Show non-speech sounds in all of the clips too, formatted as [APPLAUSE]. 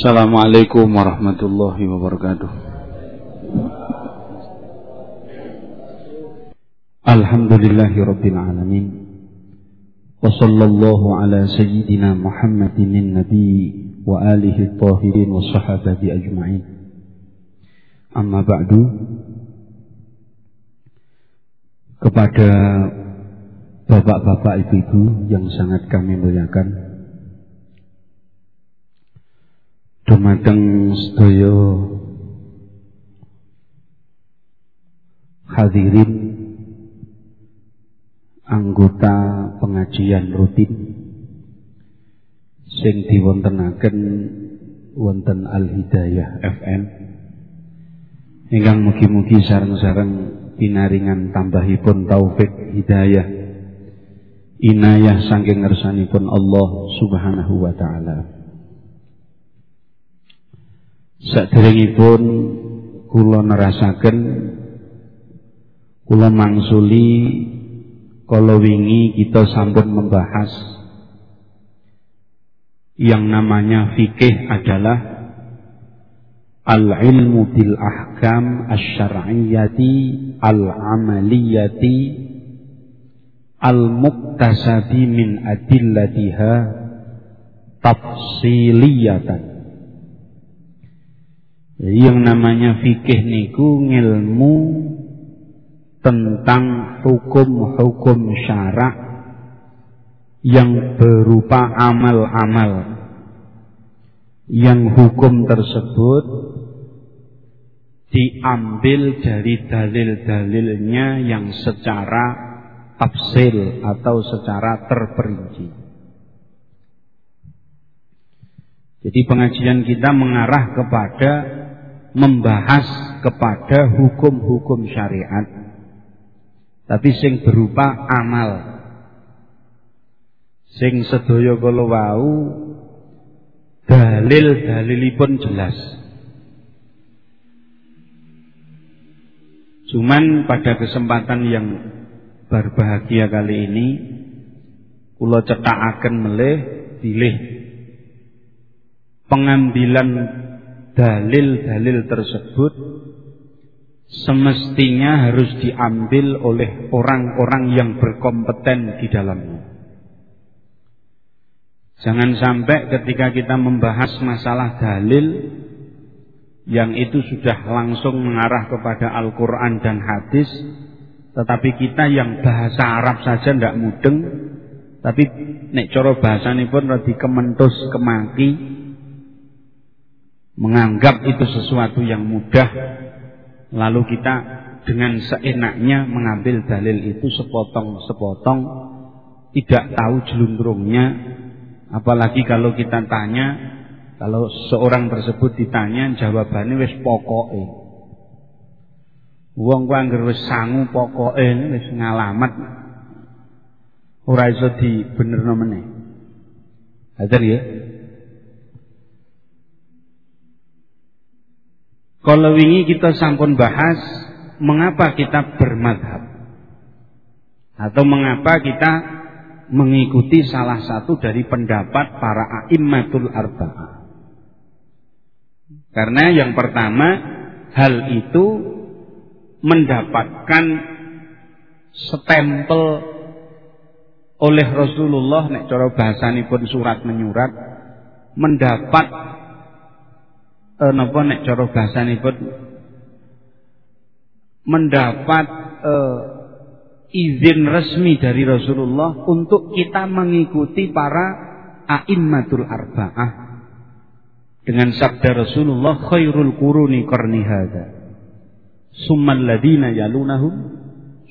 Assalamualaikum warahmatullahi wabarakatuh. Alhamdulillahi rabbil alamin. Wa sallallahu ala sayyidina Muhammadin nabi wa alihi tahirin wa sahabati ajma'in. Amma ba'du. Kepada bapak-bapak ibu-ibu yang sangat kami muliakan. Dumateng sedaya hadirin anggota pengajian rutin sing diwontenaken wonten Al Hidayah FM ingkang mugi-mugi sareng-sareng pinaringan tambahipun taufik hidayah inayah saking ngersanipun Allah Subhanahu wa taala Saderengipun kula nerasaken kula mangsuli kala wingi kita sampun membahas. Yang namanya fikih adalah al-ilmu bil ahkam asy-syar'iyyati al-amaliyati al-muktasabi min adillatiha tafsiliyatan yang namanya fikih niku ngilmu tentang hukum-hukum syarak yang berupa amal-amal yang hukum tersebut diambil dari dalil-dalilnya yang secara tafsil atau secara terperinci. Jadi pengajian kita mengarah kepada membahas kepada hukum-hukum syariat. Tapi sing berupa amal. Sing sedaya kala wau dalil-dalilipun jelas. Cuman pada kesempatan yang berbahagia kali ini kula cetakaken melih pilih pengambilan dalil-dalil tersebut semestinya harus diambil oleh orang-orang yang berkompeten di dalamnya. Jangan sampai ketika kita membahas masalah dalil yang itu sudah langsung mengarah kepada Al-Quran dan hadis, tetapi kita yang bahasa Arab saja tidak mudeng, tapi nek coro bahasa ini pun radi kementus kemaki, menganggap itu sesuatu yang mudah lalu kita dengan seenaknya mengambil dalil itu sepotong-sepotong tidak tahu jelundrungnya apalagi kalau kita tanya kalau seorang tersebut ditanya jawabannya wis pokoke. Wong ku anggere wis sangu pokoke wis ngalamat. Ora iso dibenerno meneh. Hadir ya Kalau wingi kita sampun bahas mengapa kita bermadhab atau mengapa kita mengikuti salah satu dari pendapat para a'immatul arba'ah. Karena yang pertama hal itu mendapatkan stempel oleh Rasulullah nek cara bahasanipun surat menyurat mendapat eh, napa nek cara bahasanipun? Mendapat eh, izin resmi dari Rasulullah untuk kita mengikuti para a'immatul arba'ah. Dengan sabda Rasulullah khairul quruni qarni hadza summal ladina yalunahum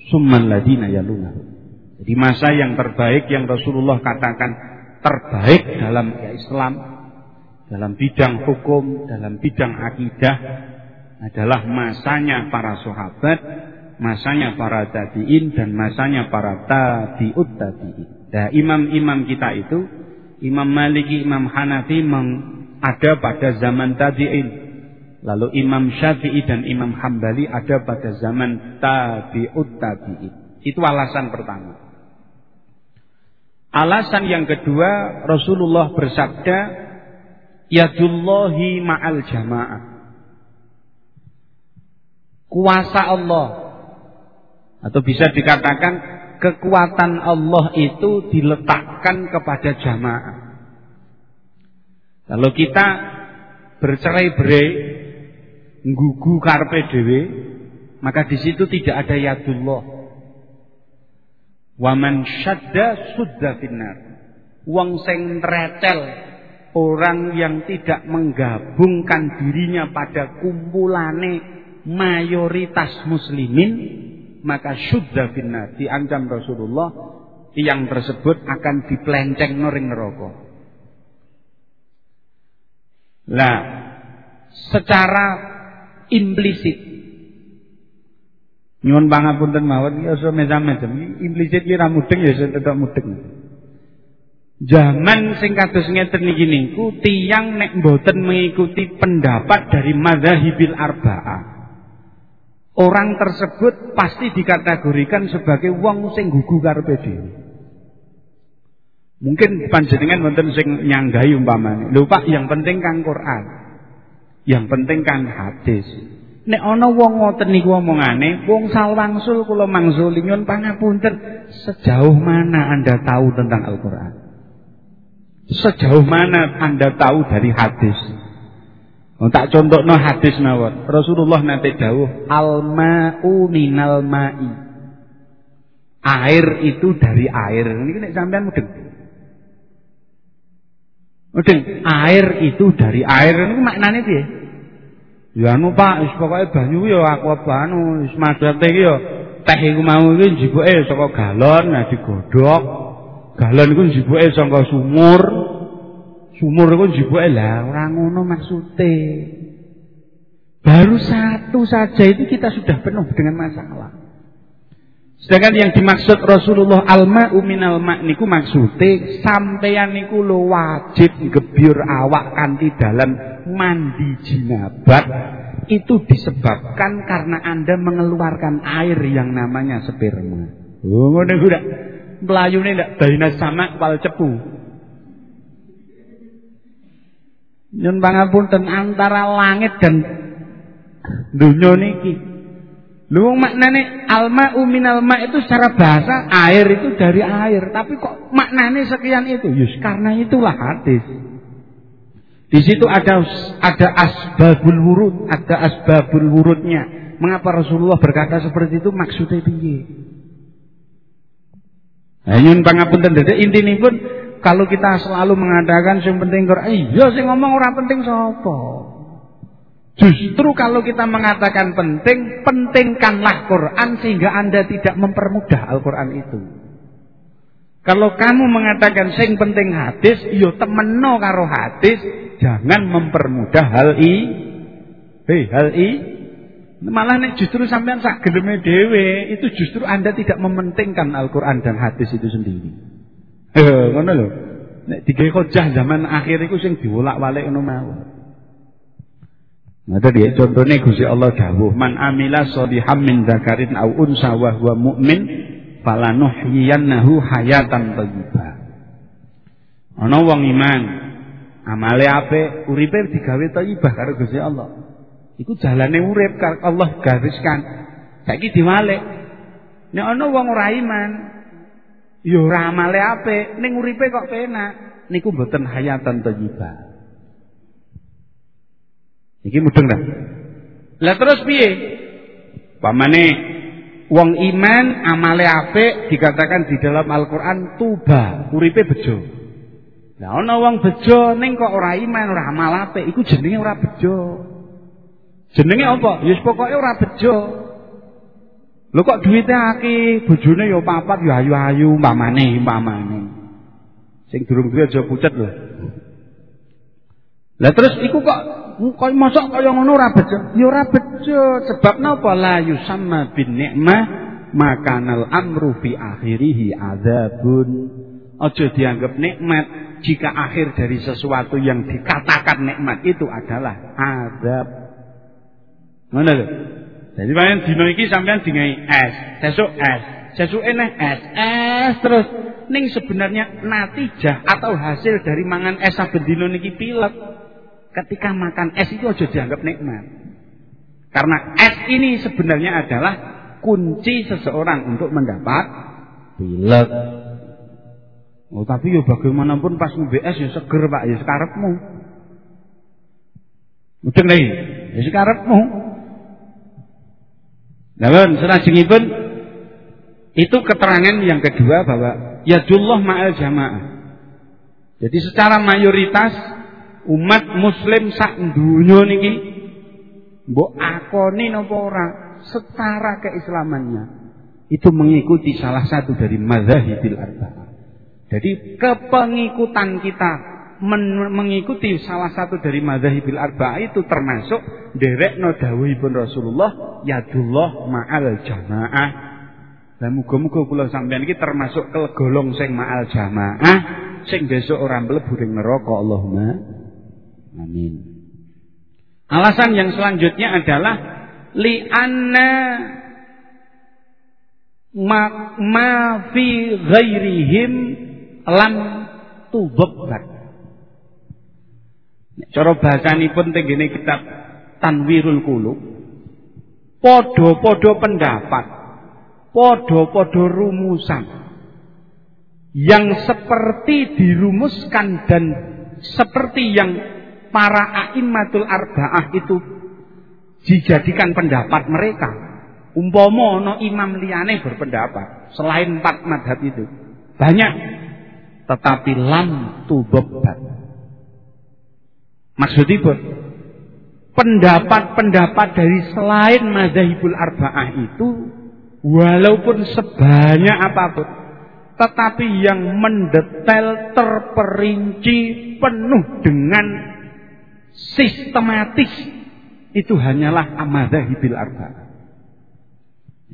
summal ladina yalunahum. Jadi masa yang terbaik yang Rasulullah katakan terbaik dalam Islam dalam bidang hukum, dalam bidang akidah adalah masanya para sahabat, masanya para tabi'in dan masanya para tabi'ut tabi'in. Nah, imam-imam kita itu, Imam Maliki, Imam Hanafi ada pada zaman tabi'in. Lalu Imam Syafi'i dan Imam Hambali ada pada zaman tabi'ut tabi'in. Itu alasan pertama. Alasan yang kedua, Rasulullah bersabda, yadullahi ma'al jamaah. Kuasa Allah atau bisa dikatakan kekuatan Allah itu diletakkan kepada jamaah. Kalau kita bercerai-berai, nggugu karpe dewe, maka di situ tidak ada yadullah. Waman syadda sudda finnar. Wong sing tretel orang yang tidak menggabungkan dirinya pada kumpulane mayoritas muslimin maka syudda finnar diancam Rasulullah yang tersebut akan dipelenceng noring neraka. Lah secara implisit Nyuwun pangapunten mawon ya aja mesam-mesam. Implisit ki ra mudeng ya tetep mudeng. Zaman sing kados ngeten iki niku tiyang nek mboten mengikuti pendapat dari mazhabil arba'ah. Orang tersebut pasti dikategorikan sebagai wong sing gugu karepe dhewe. Mungkin panjenengan wonten sing nyanggahi umpamane. Lho Pak, yang penting kan Quran. Yang penting kan hadis. Nek ana wong ngoten niku omongane, wong salwangsul kula mangsuli nyun pangapunten, sejauh mana Anda tahu tentang Al-Qur'an? Sejauh mana Anda tahu dari hadis? Oh, tak contohno hadis mawon. Rasulullah nanti dawuh, "Al-ma'u minal ma'i." Air itu dari air. Ini nek sampean mudeng. Mudeng, air itu dari air. Ini maknanya piye? Ya anu Pak, wis banyu ya aku anu wis madate iki ya teh iku mau iki njibuke saka galon nah digodhog. Galon iku njibuke saka sumur. Sumur iku njibuke lah ora ngono maksude. Baru satu saja itu kita sudah penuh dengan masalah. Sedangkan yang dimaksud Rasulullah alma uminal ma niku maksude sampeyan niku lo wajib gebyur awak kanthi dalam mandi jinabat itu disebabkan karena Anda mengeluarkan air yang namanya sperma. Oh, ndak. Mlayune ndak baina sama wal cepu. Nyun pangapunten antara langit dan dunia niki. Lu maknane alma uminal ma itu secara bahasa air itu dari air, tapi kok maknane sekian itu? Yus karena itulah hadis. Di situ ada ada asbabul wurud, ada asbabul wurudnya. Mengapa Rasulullah berkata seperti itu? Maksudnya piye? Nah, nyun pangapunten dede intine pun kalau kita selalu mengatakan yang penting Quran, iya sing ngomong orang penting sapa? Justru kalau kita mengatakan penting, pentingkanlah Quran sehingga Anda tidak mempermudah Al-Quran itu. Kalau kamu mengatakan sing penting hadis, yo ya temeno karo hadis, jangan mempermudah hal i. Hei, hal i. Malah nek justru sampean sak geleme dhewe, itu justru Anda tidak mementingkan Al-Qur'an dan hadis itu sendiri. Eh, ngono lho. Nek digawe kojah zaman akhir iku sing diwolak-walik ngono mawon. Nah tadi contohnya Gusti Allah dawuh, "Man amila sholihan min dzakarin aw unsa wa huwa mu'min falanuhyiyannahu hayatan thayyibah. Ana wong iman, amale apik, uripe digawe thayyibah karo Gusti Allah. Iku jalane urip Allah gariskan. Saiki diwalik. Nek ana wong ora iman, ya ora amale apik, ning uripe kok penak, niku mboten hayatan thayyibah. Iki mudeng ta? Lah terus piye? Pamane Wong iman amale apik dikatakan di dalam Al-Qur'an tuba, uripe bejo. Lah ana wong bejo ning kok ora iman, ora amal apik, iku jenenge ora bejo. Jenenge apa? Ya pokoke ora bejo. Lho kok duwite akeh, bojone ya papat ya ayu-ayu umpamane umpamane. Sing durung duwe aja pucet lho. Lah terus iku kok kok mosok kaya ngono ora bejo? Ya ora bejo, sebab napa la yusamma bin nikmah makanal amru fi akhirih adzabun. Aja dianggap nikmat jika akhir dari sesuatu yang dikatakan nikmat itu adalah azab. Ngono lho. Jadi panen dino iki sampean dingai es, sesuk es, sesuk eneh es, es terus ning sebenarnya natijah atau hasil dari mangan es saben dino niki pilek. ketika makan es itu aja dianggap nikmat. Karena es ini sebenarnya adalah kunci seseorang untuk mendapat pilek. Oh, tapi ya bagaimanapun pas ngombe es ya seger Pak, ya sekarepmu. Mudeng nih, ya sekarepmu. Lalu pun itu keterangan yang kedua bahwa yadullah ma'al jamaah. Jadi secara mayoritas umat muslim sak dunia niki mbok akoni napa ora setara keislamannya itu mengikuti salah satu dari madzahibil arba'ah. Jadi kepengikutan kita men mengikuti salah satu dari madzahibil arba'ah itu termasuk no dawuhipun Rasulullah yadullah ma'al jamaah. Dan muga-muga kula sampeyan iki termasuk kelegolong sing ma'al jamaah sing besok ora mlebu ning neraka Allahumma amin. Alasan yang selanjutnya adalah li'anna ma, ma fi ghairihim lam tubabbat Cara bahasanipun tenggene kitab Tanwirul Qulub padha-padha pendapat, padha-padha rumusan yang seperti dirumuskan dan seperti yang para a'immatul arba'ah itu dijadikan pendapat mereka. Umpama ana imam liyane berpendapat selain empat madhab itu. Banyak. Tetapi lam tubebat Maksudipun pendapat-pendapat dari selain mazhabul arba'ah itu walaupun sebanyak apa pun tetapi yang mendetail terperinci penuh dengan sistematis itu hanyalah amadzhabil arba'ah.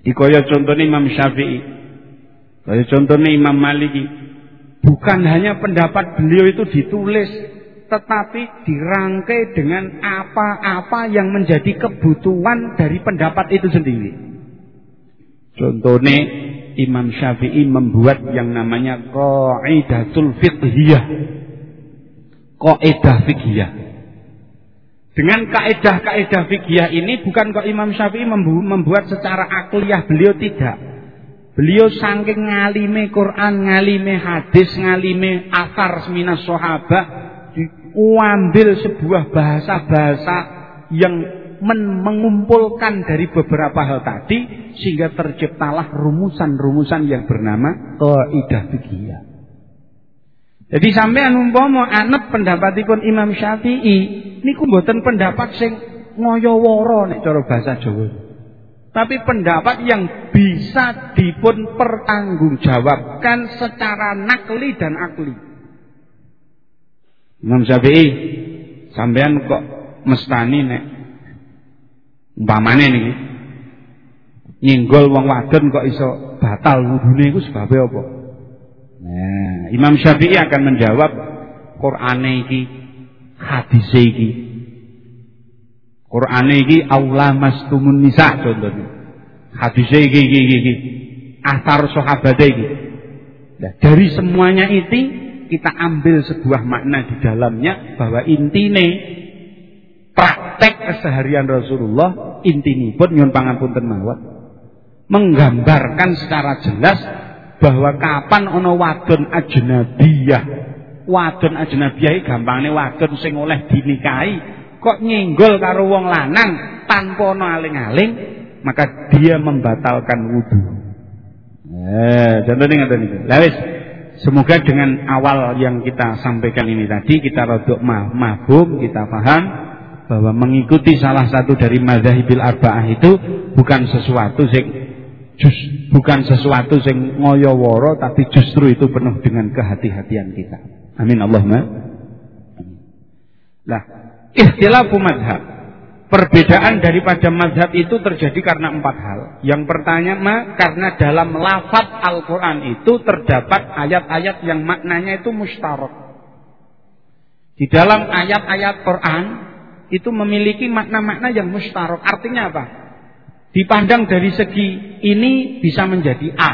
Di kaya contohnya Imam Syafi'i, kaya contohnya Imam Maliki, bukan hanya pendapat beliau itu ditulis tetapi dirangkai dengan apa-apa yang menjadi kebutuhan dari pendapat itu sendiri. Contohnya Imam Syafi'i membuat yang namanya Qaidatul Fiqhiyah. Kaidah fikih. Dengan kaidah-kaidah fikih ini bukan kok Imam Syafi'i membuat secara akliyah beliau tidak. Beliau saking ngalime Quran, ngalime hadis, ngalime asar seminas sahabat, ambil sebuah bahasa-bahasa yang men mengumpulkan dari beberapa hal tadi sehingga terciptalah rumusan-rumusan yang bernama kaidah fikih. Jadi sampean umpama anet pendapatipun Imam Syafi'i niku mboten pendapat sing ngoyo nek cara bahasa Jawa. Tapi pendapat yang bisa dipun pertanggungjawabkan secara nakli dan akli. Imam Syafi'i sampean kok mestani nek umpamane niki nyenggol wong wadon kok iso batal wudune iku sebabe apa? Nah, Imam Syafi'i akan menjawab Qur'ane iki hadise iki. Qur'ane iki aula mastumun nisa contohnya. Hadise iki iki iki. Asar sahabat iki. Nah, dari semuanya itu kita ambil sebuah makna di dalamnya bahwa intine praktek keseharian Rasulullah intini pun nyun pangapunten mawon. Menggambarkan secara jelas bahwa kapan ono wadon ajnabiyah. Wadon ajnabiyah gampangnya wadon sing oleh dinikahi. Kok nyenggol karo wong lanang tanpa ono aling-aling maka dia membatalkan wudhu. Eh contohnya ngaten niku lha Semoga dengan awal yang kita sampaikan ini tadi kita rodok mahbub, kita paham bahwa mengikuti salah satu dari mazhabil arba'ah itu bukan sesuatu sing just, bukan sesuatu sing ngoyo tapi justru itu penuh dengan kehati-hatian kita. Amin Allahumma. Lah, ikhtilafu madhab Perbedaan daripada mazhab itu terjadi karena empat hal. Yang pertama karena dalam lafaz Al-Quran itu terdapat ayat-ayat yang maknanya itu mustarak. Di dalam ayat-ayat Quran itu memiliki makna-makna yang mustarak. Artinya apa? Dipandang dari segi ini bisa menjadi A.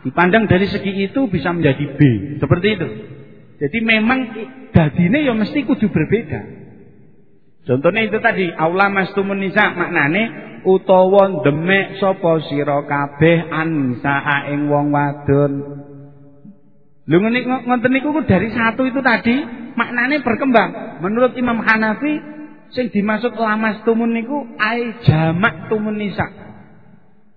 Dipandang dari segi itu bisa menjadi B. Seperti itu. Jadi memang dadine ya mesti kudu berbeda. Contohnya itu tadi aula mastumun nisa maknane utawa demek sapa sira kabeh anisa ing wong wadon. Lho ngene ngoten dari satu itu tadi maknane berkembang. Menurut Imam Hanafi sing dimaksud lamastumun niku ai jamak tumun nisa.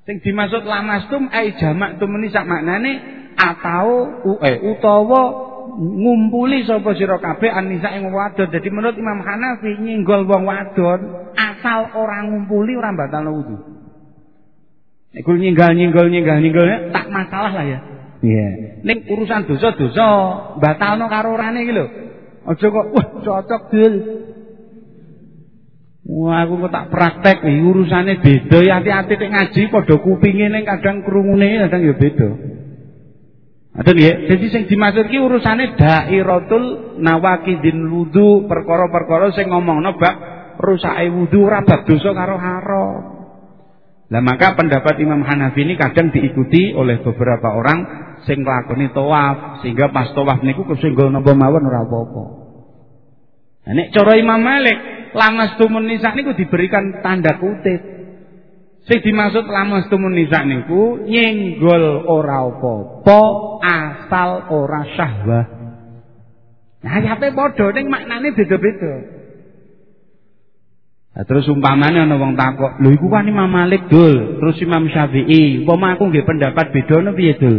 Sing dimaksud lamastum ai jamak tumun nisa maknane atau eh utawa ngumpuli sapa sira kabeh anisa ing wadon. Dadi menurut Imam Hanafi nyinggol wong wadon asal ora ngumpuli ora batalno wudu. Nek nyinggal nyinggol nyinggal nyinggol tak masalah lah ya. Iya. Yeah. Ning urusan dosa-dosa batalno karo orane iki lho. Aja kok wah cocok dul. Wah aku kok tak praktek nih urusane beda ya hati-hati nek ngaji padha kupinge ning kadang krungune kadang ya beda. Ada ya. Jadi sing dimaksud ki urusane dairatul nawakidin wudu, perkara-perkara sing ngomongno bab rusake wudu ora bab dosa karo haram. Lah maka pendapat Imam Hanafi ini kadang diikuti oleh beberapa orang sing nglakoni tawaf sehingga pas tawaf niku kesenggol napa mawon ora apa-apa. Nah nek cara Imam Malik lamas tumun nisa niku diberikan tanda kutip. Sing dimaksud lamus tumun nisa niku nyenggol ora apa-apa asal ora syahwah. Nah ayate padha ning maknane beda-beda. Nah, terus umpamane ana wong takok, "Lho iku kan Imam Malik, Dul." Terus Imam Syafi'i, "Umpama aku nggih pendapat beda no piye, Dul?"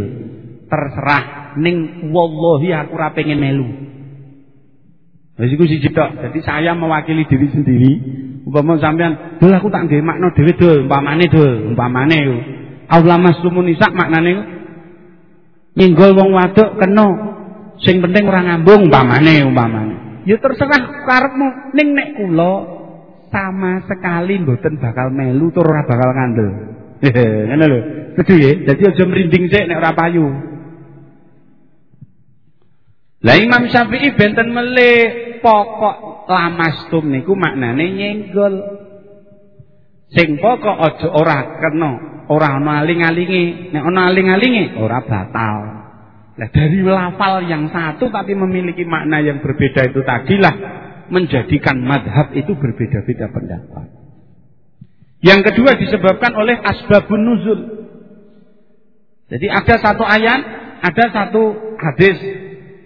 Terserah, ning wallahi aku ora pengen melu. Wis iku siji tok. Jadi saya mewakili diri sendiri Umpama sampean, "Dul aku tak nggih makna dhewe, Dul." Umpamane, Dul, umpamane yo. Allah maslumun nisa maknane nyenggol wong wadok kena. Sing penting ora ngambung umpamane, umpamane. Ya terserah karepmu. Ning nek kula sama sekali mboten bakal melu tur ora bakal ngandel. [LAUGHS] Ngono lho. Setuju ya? Dadi aja merinding sik nek ora payu. Lah Imam Syafi'i benten melih pokok lamastum niku maknane nyenggol. Sing pokok aja ora kena, ora ana aling-alinge. Nek ana aling-alinge ora batal. Nah, dari lafal yang satu tapi memiliki makna yang berbeda itu tadilah menjadikan madhab itu berbeda-beda pendapat. Yang kedua disebabkan oleh asbabun nuzul. Jadi ada satu ayat, ada satu hadis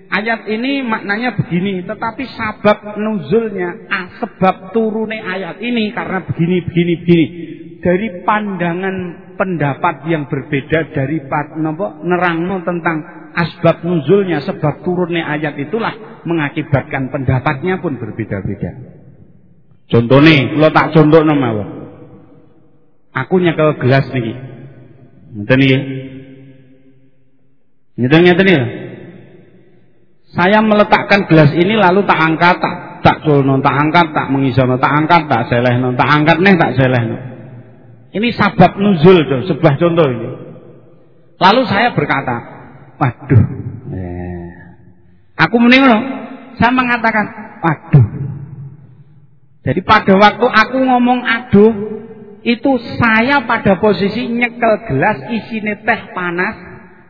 ayat ini maknanya begini, tetapi sabab nuzulnya, ah, sebab turunnya ayat ini karena begini, begini, begini. Dari pandangan pendapat yang berbeda dari nopo nerangno tentang asbab nuzulnya, sebab turunnya ayat itulah mengakibatkan pendapatnya pun berbeda-beda. Contohnya, lo tak contoh nama Aku nyekel gelas nih. Ngeten iki. Ngeten-ngeten ya. Saya meletakkan gelas ini lalu tak angkat, tak tak culno, tak angkat, tak mengisono, tak angkat, tak selehno, tak angkat nih, tak selehno. Ini sabab nuzul tuh, sebuah contoh ini. Lalu saya berkata, waduh, eh. aku mending saya mengatakan, waduh. Jadi pada waktu aku ngomong aduh, itu saya pada posisi nyekel gelas isinya teh panas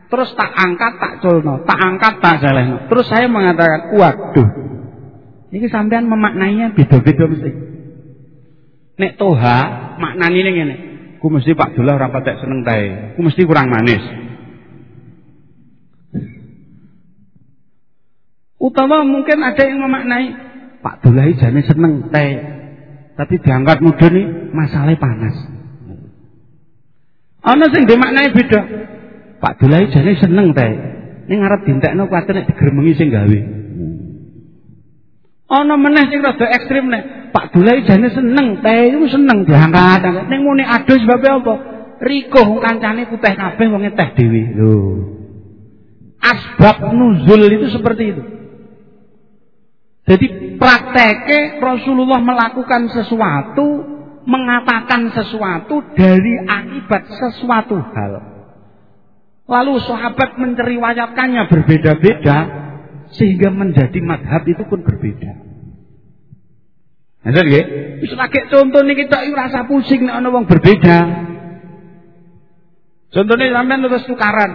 Terus tak angkat tak culno, tak angkat tak selehno. Terus saya mengatakan, waduh, ini sampean memaknainya beda-beda mesti. Nek toha maknani ini ngene. Ku mesti Pak Dullah ora patek seneng tae. Ku mesti kurang manis. Utawa mungkin ada yang memaknai Pak Dullah jane seneng teh. Tapi diangkat mudun nih masalahnya panas. Ana sing dimaknai beda. Pak Dulai jane seneng teh. Ning arep dintekno kuwatir nek digermengi sing gawe. Ana meneh sing rada ekstrim nek Pak Dulai jane seneng teh iku seneng diangkat. Ning muni aduh sebab apa? Riko kancane putih kabeh wonge teh dhewe. Lho. Asbab nuzul itu seperti itu. Jadi prakteknya Rasulullah melakukan sesuatu, mengatakan sesuatu dari akibat sesuatu hal. Lalu sahabat menceriwayatkannya berbeda-beda sehingga menjadi madhab itu pun berbeda. Ngerti ya? Wis lagi contoh nih kita rasa pusing nek ana berbeda. Contohnya sampean terus tukaran.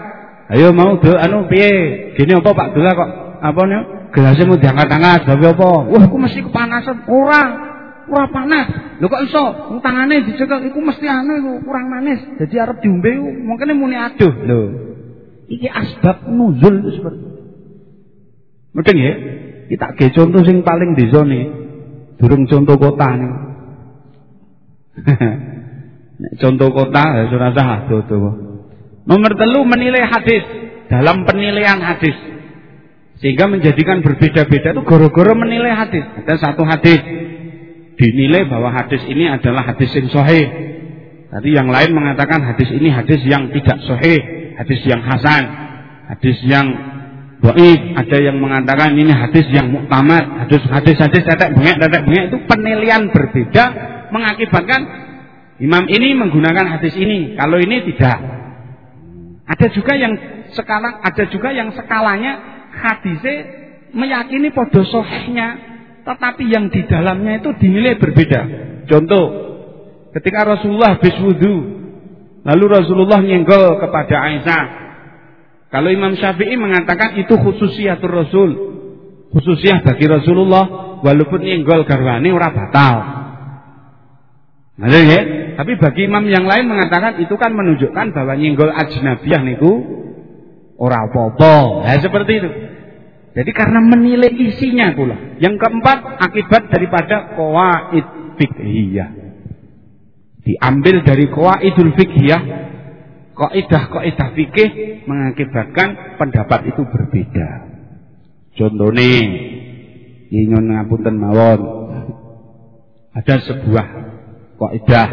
Ayo mau do anu piye? Gini apa Pak Dula kok apa nih? Gelasnya mau diangkat-angkat, tapi apa? Wah, aku mesti kepanasan. Ora. Ora panas. Lho kok iso? Tangane dicekel iku mesti anu iku kurang manis. Jadi arep diombe mungkin muni aduh. Lho. Iki asbab nuzul seperti Mudeng ya? Kita ge contoh sing paling desa nih. Durung contoh kota nih. [LAUGHS] contoh kota ya surah sah Nomor telu menilai hadis dalam penilaian hadis sehingga menjadikan berbeda-beda itu goro-goro menilai hadis. Ada satu hadis dinilai bahwa hadis ini adalah hadis yang sahih. Tadi yang lain mengatakan hadis ini hadis yang tidak sahih, hadis yang hasan, hadis yang dhaif, ada yang mengatakan ini hadis yang muktamad, hadis hadis hadis tetek bengek tetek bengek itu penilaian berbeda mengakibatkan imam ini menggunakan hadis ini, kalau ini tidak. Ada juga yang sekarang ada juga yang skalanya hadisnya meyakini podo tetapi yang di dalamnya itu dinilai berbeda. Contoh, ketika Rasulullah habis lalu Rasulullah nyenggol kepada Aisyah, kalau Imam Syafi'i mengatakan itu khususiatur Rasul. Khususiah bagi Rasulullah walaupun nyenggol garwane ora batal. Ya? Tapi bagi imam yang lain mengatakan itu kan menunjukkan bahwa nyenggol ajnabiyah niku ora apa-apa. Nah, seperti itu. Jadi karena menilai isinya pula. Yang keempat akibat daripada qawaid fikhiyah. Diambil dari qawaidul fikhiyah kaidah-kaidah fikih mengakibatkan pendapat itu berbeda. Contohnya, ingin ngapunten mawon. Ada sebuah kaidah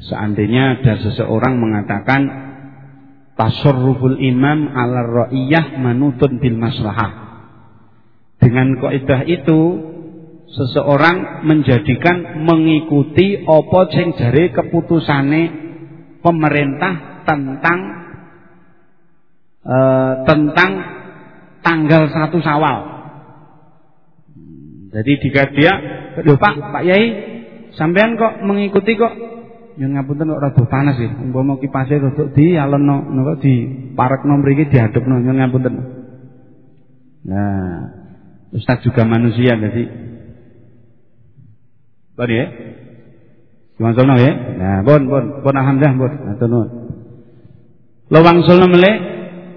Seandainya ada seseorang mengatakan tasarruful imam ala ra'iyah manutun bil maslahah. Dengan kaidah itu seseorang menjadikan mengikuti apa sing jare keputusane pemerintah tentang uh, tentang tanggal satu Sawal. Jadi jika dia, "Lho Pak, Pak Yai, sampean kok mengikuti kok yang ngapunten kok rada panas ya. Umpama kipase rada di aleno kok di parekno mriki diadepno nyuwun ngapunten. Nah, Ustaz juga manusia jadi Bari ya? Sono ya. Nah, pun pun pun alhamdulillah pun. Matur nuwun. Lawang sono melek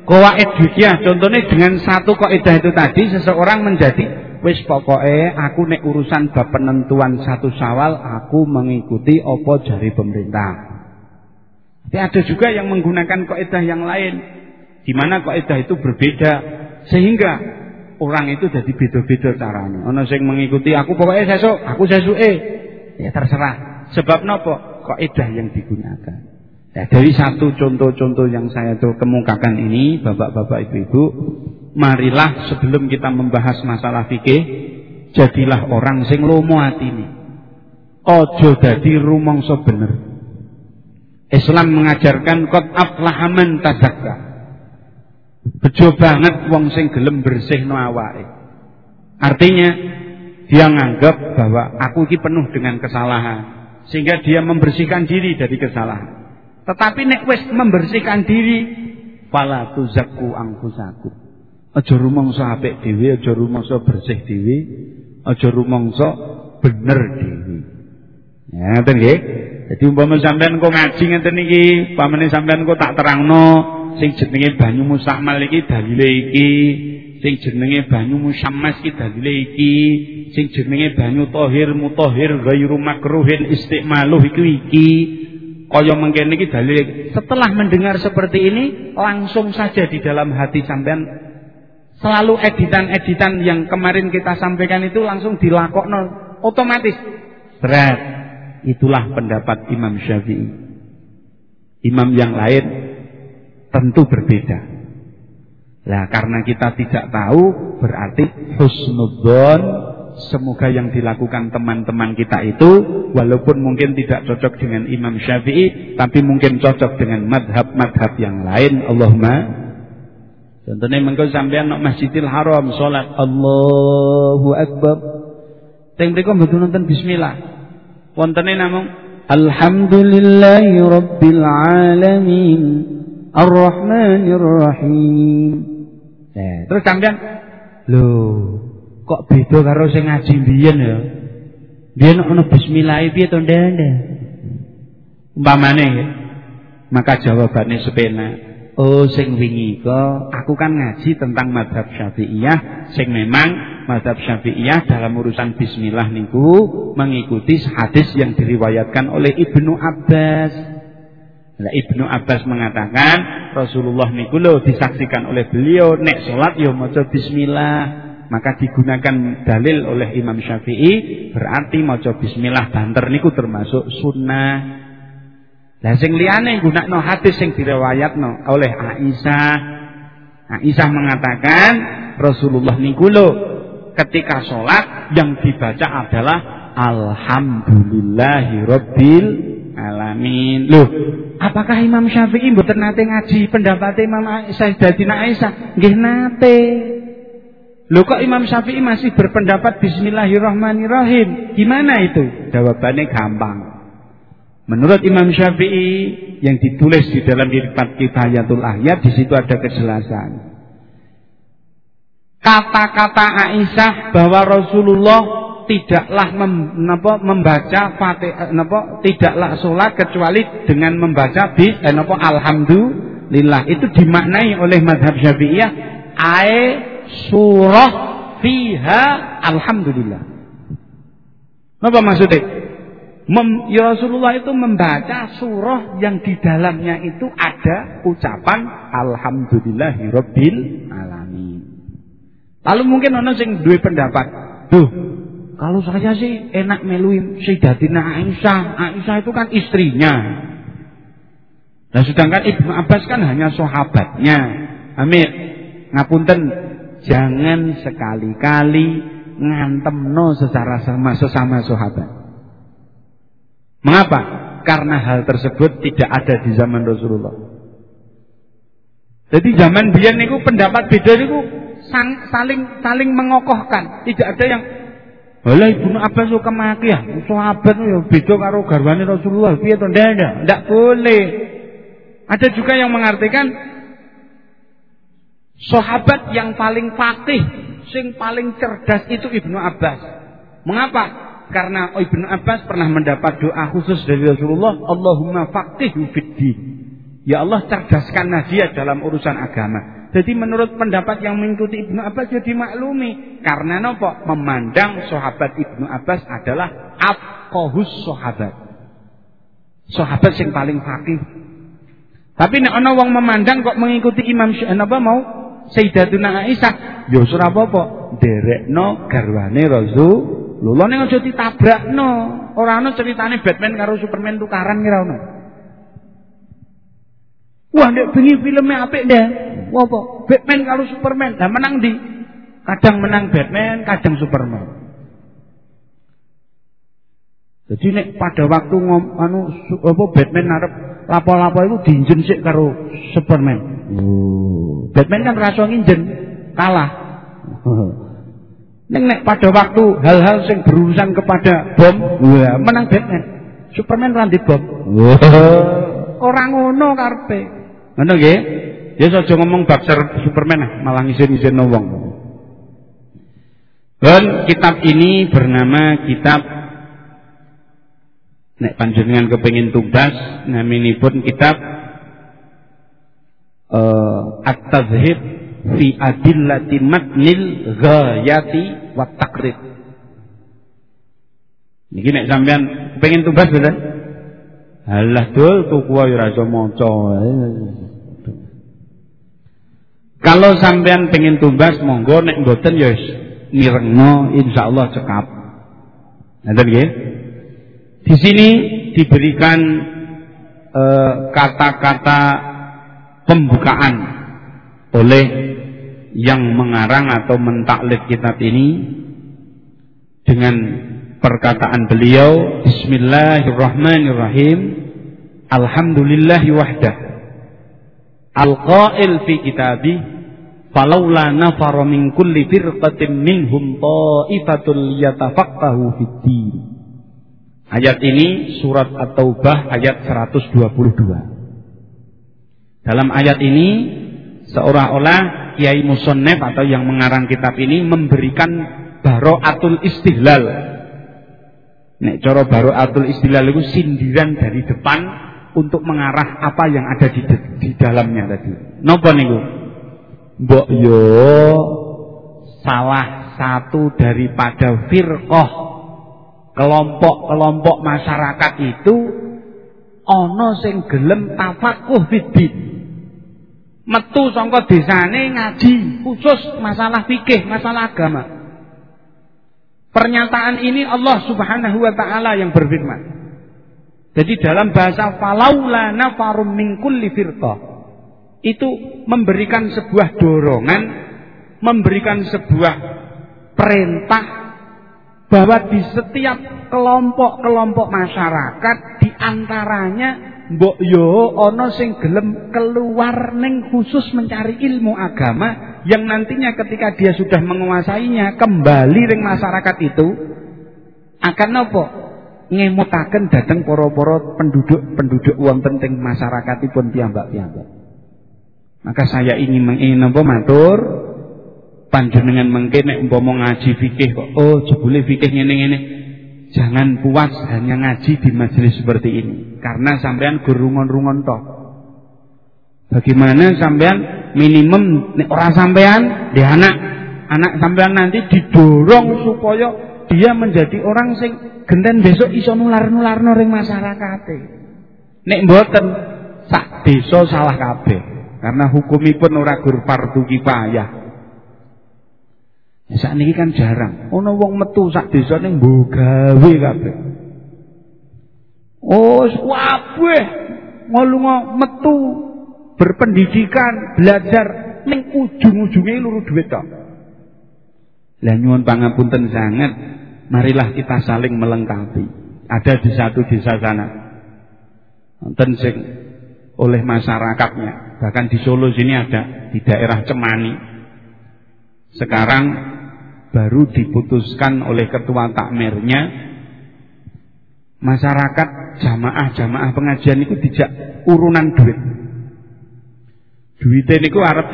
kawaid fikih contohnya dengan satu kaidah itu tadi seseorang menjadi wis pokoke aku nek urusan bab penentuan satu Syawal aku mengikuti apa jari pemerintah. Tapi ada juga yang menggunakan kaidah yang lain di mana kaidah itu berbeda sehingga orang itu jadi beda-beda caranya. Ana sing mengikuti aku pokoknya sesuk, aku sesuke. Ya terserah. Sebab nopo? Kaidah yang digunakan. Ya, dari satu contoh-contoh yang saya tuh kemukakan ini, bapak-bapak ibu-ibu, marilah sebelum kita membahas masalah fikih, jadilah orang sing lomo ini. Ojo dadi rumangsa bener. Islam mengajarkan kot aflahaman tazakka. Bejo banget wong sing gelem bersihno awake. Artinya dia nganggap bahwa aku ini penuh dengan kesalahan sehingga dia membersihkan diri dari kesalahan. Tetapi nek wis membersihkan diri fala angkusaku. Aja rumangsa apik dhewe, aja rumangsa bersih dhewe, aja rumangsa bener dhewe. Ya, ngoten nggih. Jadi umpama sampean kok ngaji ngeten iki, pamane sampean kok tak terangno sing jenenge banyu musakmal iki dalile iki, sing jenenge banyu musammas iki dalile iki sing jenenge banyu tahir mutahhir ghairu makruhin istimaluh iku iki kaya mengkene iki dalile setelah mendengar seperti ini langsung saja di dalam hati sampean selalu editan-editan yang kemarin kita sampaikan itu langsung dilakokno. Otomatis. Berat itulah pendapat Imam Syafi'i. Imam yang lain tentu berbeda. Nah karena kita tidak tahu berarti husnudzon semoga yang dilakukan teman-teman kita itu walaupun mungkin tidak cocok dengan Imam Syafi'i tapi mungkin cocok dengan madhab-madhab yang lain Allahumma contohnya mengkau sampean nak Masjidil Haram salat. Allahu Akbar. Teng mriku mboten nonton bismillah. Wontene namung Alhamdulillahi Rabbil Alamin. Ar-Rahmanir Rahim Nah, terus sampean lho, kok beda karo sing ngaji biyen ya. Biyen ana bismillah piye to ndek? Umpamane maka jawabannya sepena. Oh sing wingi kok aku kan ngaji tentang madhab Syafi'iyah. Sing memang madhab Syafi'iyah dalam urusan bismillah niku mengikuti hadis yang diriwayatkan oleh Ibnu Abbas. Nah, Ibnu Abbas mengatakan Rasulullah niku lho disaksikan oleh beliau nek salat ya maca bismillah. Maka digunakan dalil oleh Imam Syafi'i berarti maca bismillah banter niku termasuk sunnah lah sing liyane gunakno hadis sing diriwayatno oleh Aisyah. Aisyah mengatakan Rasulullah niku lho ketika sholat yang dibaca adalah Alhamdulillahirabbil alamin. Loh, apakah Imam Syafi'i mboten nate ngaji pendapat Imam Aisyah Sayyidatina Aisyah? Nggih nate. Loh kok Imam Syafi'i masih berpendapat Bismillahirrahmanirrahim? Gimana itu? Jawabannya gampang. Menurut Imam Syafi'i yang ditulis di dalam kitab Kifayatul Ahyad di situ ada kejelasan. Kata-kata Aisyah bahwa Rasulullah tidaklah mem, napa, membaca Fatihah napa, tidaklah sholat kecuali dengan membaca bis eh, napa, alhamdulillah itu dimaknai oleh madhab Syafi'iyah ai surah fiha alhamdulillah. Apa maksudnya? Mem, ya Rasulullah itu membaca surah yang di dalamnya itu ada ucapan alhamdulillahirabbil alamin. Lalu mungkin ono sing duwe pendapat, "Duh, kalau saya sih enak melui Sayyidatina Aisyah. Aisyah itu kan istrinya." Nah, sedangkan Ibnu Abbas kan hanya sahabatnya. Amir, ngapunten, jangan sekali-kali ngantem secara sama sesama sahabat. Mengapa? Karena hal tersebut tidak ada di zaman Rasulullah. Jadi zaman biyen niku pendapat beda niku saling saling mengokohkan. Tidak ada yang Walah Ibnu Abbas kok kemaki ya. Sahabat ya beda karo garwane Rasulullah. Piye to ndak? Ndak boleh. Ada juga yang mengartikan sahabat yang paling fakih, sing paling cerdas itu Ibnu Abbas. Mengapa? Karena Ibnu Abbas pernah mendapat doa khusus dari Rasulullah, Allahumma faqihhu fiddin. Ya Allah cerdaskan dia dalam urusan agama. Jadi menurut pendapat yang mengikuti Ibnu Abbas jadi maklumi karena nopo memandang sahabat Ibnu Abbas adalah afqahus sahabat. Sahabat yang paling fakih. Tapi nek ana wong memandang kok mengikuti Imam apa mau Sayyidatuna Aisyah, ya ora apa-apa, derekno garwane Rasul Ning aja ditabrakno. Ora ana ceritane Batman karo Superman tukaran kira ono. Wah, nek bengi filmnya apik deh. Apa? Batman karo Superman. Lah menang di kadang menang Batman, kadang Superman. Jadi nek pada waktu ngom, anu apa Batman arep lapo-lapo itu diinjen sik karo Superman. Oh. Batman kan rasa nginjen, kalah. [LAUGHS] Neng nek pada waktu hal-hal yang berurusan kepada bom, wah, menang Batman. Superman ranti bom. Orang ngono karpe. Ngono nggih? Ya saja ngomong bakser Superman ah, malah ngisin-ngisin wong. Dan kitab ini bernama kitab nek panjenengan kepengin tugas naminipun kitab uh, At-Tazhib fi adillati matnil ghayati wa takrib. Niki nek sampean pengen tugas bener? Halah dul tuku ya ora iso maca. Kalau sampean pengen tumbas monggo nek mboten ya mirengno insyaallah cekap. Ngoten nggih. Di sini diberikan eh, kata-kata pembukaan oleh yang mengarang atau mentaklif kitab ini dengan perkataan beliau Bismillahirrahmanirrahim. Alhamdulillahi wahdah. Al-qail fi kitabi Falaula nafara min kulli firqatin minhum ta'ifatul yatafaqahu fid Ayat ini surat At-Taubah ayat 122 Dalam ayat ini seolah-olah Kiai Musonef atau yang mengarang kitab ini memberikan baro'atul istihlal. Nek cara baro'atul istihlal itu sindiran dari depan untuk mengarah apa yang ada di, di dalamnya tadi. Napa niku? Mbok yo salah satu daripada firqah kelompok-kelompok masyarakat itu ana sing gelem tafakuh fiddin. Metu sangka desane ngaji khusus masalah fikih, masalah agama. Pernyataan ini Allah Subhanahu wa taala yang berfirman. Jadi dalam bahasa falaula nafarum min kulli itu memberikan sebuah dorongan, memberikan sebuah perintah bahwa di setiap kelompok-kelompok masyarakat di antaranya mbok yo ana sing gelem keluar ning khusus mencari ilmu agama yang nantinya ketika dia sudah menguasainya kembali ring masyarakat itu akan nopo ngemutaken dateng para-para penduduk-penduduk wonten teng masyarakatipun piyambak-piyambak. Maka saya ingin mengingin napa matur? Panjenengan mengke nek umpama ngaji fikih kok oh jebule fikih ngene-ngene jangan puas hanya ngaji di majelis seperti ini. Karena sampean gurungon-rungon toh. Bagaimana sampean minimum nek ora sampean di anak anak sampean nanti didorong supaya dia menjadi orang sing genten besok iso nular-nularno ring masyarakate. Nek mboten sak desa salah kabeh. Karena hukumipun ora gur fardu kifayah Ya, ini kan jarang. Ono wong metu sak desane mbogawe kabeh. Oh, kabeh ngelunga metu berpendidikan, belajar ning ujung-ujunge luru duit tok. Lah nyuwun pangapunten sangat, marilah kita saling melengkapi. Ada di satu desa sana. Wonten sing oleh masyarakatnya, bahkan di Solo sini ada di daerah Cemani. Sekarang baru diputuskan oleh ketua takmirnya masyarakat jamaah-jamaah pengajian itu dijak urunan duit. Duitnya niku arep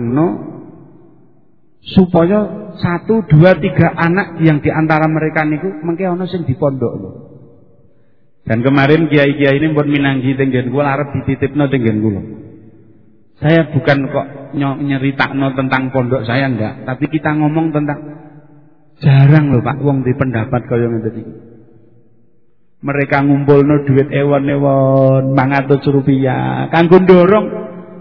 no supaya satu dua tiga anak yang di antara mereka niku mengke ana sing dipondok loh. Dan kemarin kiai-kiai ini pun minanggi tenggen kula arep dititipno tenggen kula. Saya bukan kok nyeritakno tentang pondok saya enggak, tapi kita ngomong tentang Jarang loh Pak wong di pendapat kaya ngene iki. Mereka ngumpulno duit ewon-ewon 500 rupiah kanggo ndorong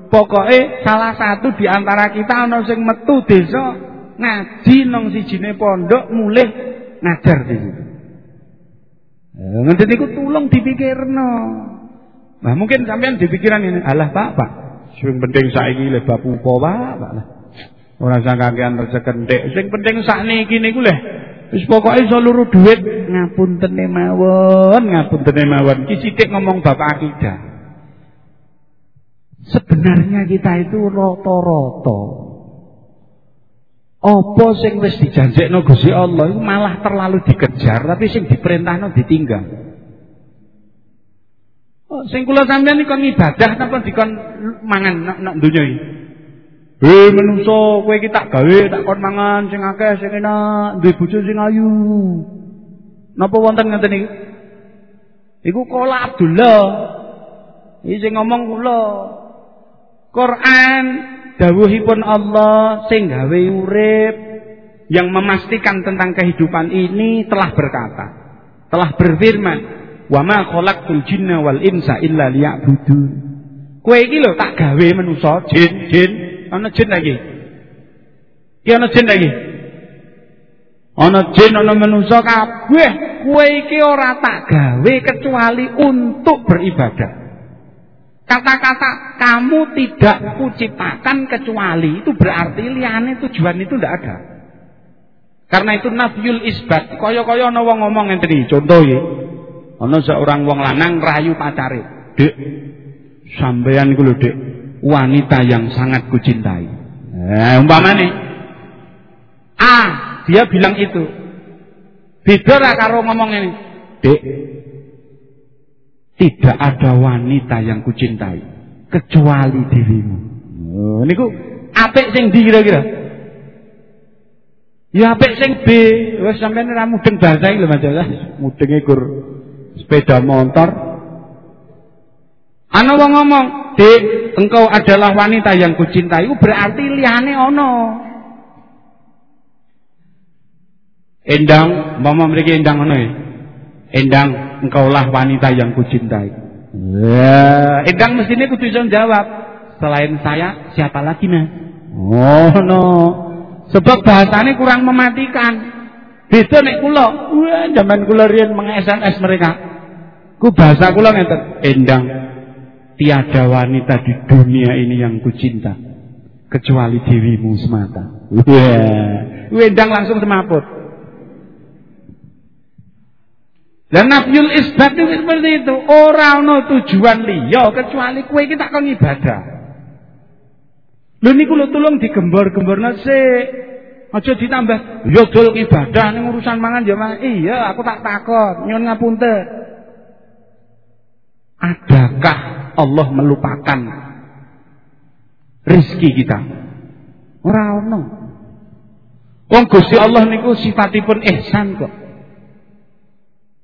pokoknya salah satu di antara kita ana sing metu desa ngaji nang sijine pondok mulih ngajar di situ. Eh, ngene niku tulung dipikirno. Nah mungkin sampean dipikiran ini, alah Pak, Pak. Sing penting saiki le bab upo Pak, Pak. Ora usah kakean rezekentik. Sing penting sakniki niku lho. Wis pokoke iso luru dhuwit ngapuntene mawon, ngapuntene mawon. Ki sithik ngomong bab akidah. Sebenarnya kita itu rata-rata apa sing wis dijanjekno Gusti Allah itu malah terlalu dikejar tapi sing diperintahno ditinggal. Oh, sing kula sampeyan iki kon ibadah napa dikon mangan nak nak donya iki? Hei menungso kowe iki tak gawe tak kon mangan sing akeh sing enak, duwe bojo sing ayu. Napa wonten ngeten iki? Iku kala Abdullah. Iki sing ngomong kula. Quran dawuhipun Allah sing gawe urip yang memastikan tentang kehidupan ini telah berkata, telah berfirman, "Wa ma khalaqtul jinna wal insa illa liya'budun." Kowe iki lho tak gawe manusa, jin, jin ana jin lagi. Ki ana jin lagi. Ana jin ana manusa kabeh kowe iki ora tak gawe kecuali untuk beribadah. Kata-kata kamu tidak kuciptakan kecuali itu berarti liane tujuan itu tidak ada. Karena itu nafyul isbat. Kaya-kaya ana wong ngomong ngenten iki, contoh ya. Ana seorang wong lanang rayu pacare. Dik, sampeyan iku lho, Dik wanita yang sangat kucintai. Eh, umpamane A, dia bilang itu. Beda karo ngomong ini. Dek, tidak ada wanita yang kucintai kecuali dirimu. Oh, niku apik sing di kira-kira? Ya apik sing B, wis sampeyan ora mudeng bahasa iki lho Mas. Mudenge gur sepeda motor. Ana wong ngomong, "Dik, engkau adalah wanita yang kucintai." Itu berarti liyane ana. Endang, mama mriki endang ngono ya. Endang, engkaulah wanita yang kucintai. Ya, endang mestine kudu jawab. Selain saya, siapa lagi nah? Oh no. Sebab bahasanya kurang mematikan. Beda nek kula, wah zaman kula riyen meng-SMS mereka. Ku bahasa kula ngeten, endang. Tiada wanita di dunia ini yang kucinta kecuali dewimu semata. Wah, endang langsung semaput. Dan nafyul isbat itu seperti itu. Orang no tujuan liya kecuali kue kita kan ibadah. Lho niku lho tolong digembor-gemborna sik. Aja ditambah, ya dol ibadah ning urusan mangan ya. Iya, aku tak takut, nyuwun ngapunten. Adakah Allah melupakan rizki kita? Ora ono. Wong Gusti Allah niku sifatipun ihsan kok.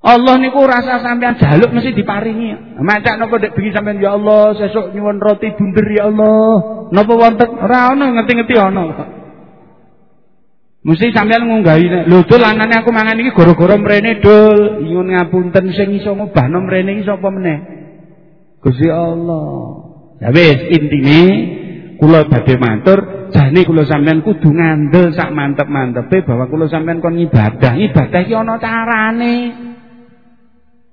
Allah niku rasa sampean jaluk mesti diparingi. Macak napa dek bengi sampean ya Allah, sesuk nyuwun roti bunder ya Allah. Napa wonten? Ora ana ngerti-ngerti ana. Mesti sampean ngunggahi lho dul anane aku mangan iki gara-gara mrene dul. Nyuwun ngapunten sing iso ngobahno mrene iki sapa meneh? Gusti Allah. Ya wis intine kula badhe matur jane kula sampean kudu ngandel sak mantep-mantepe bahwa kula sampean kon ibadah. Ibadah iki ana carane.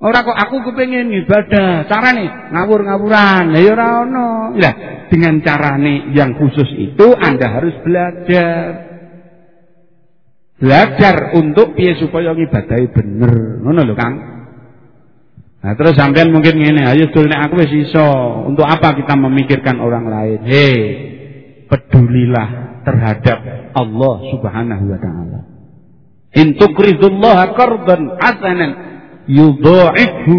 Ora kok aku kepengin ibadah, carane ngawur-ngawuran. Ya ora ono. Lah, dengan carane yang khusus itu Anda harus belajar. Belajar untuk piye supaya ngibadahi bener. Ngono lho, Kang. Nah, terus sampean mungkin ngene, ayo dul nek aku wis iso, untuk apa kita memikirkan orang lain? Hei, pedulilah terhadap Allah Subhanahu wa taala. In tuqridullaha qardan hasanan yudha'ifhu.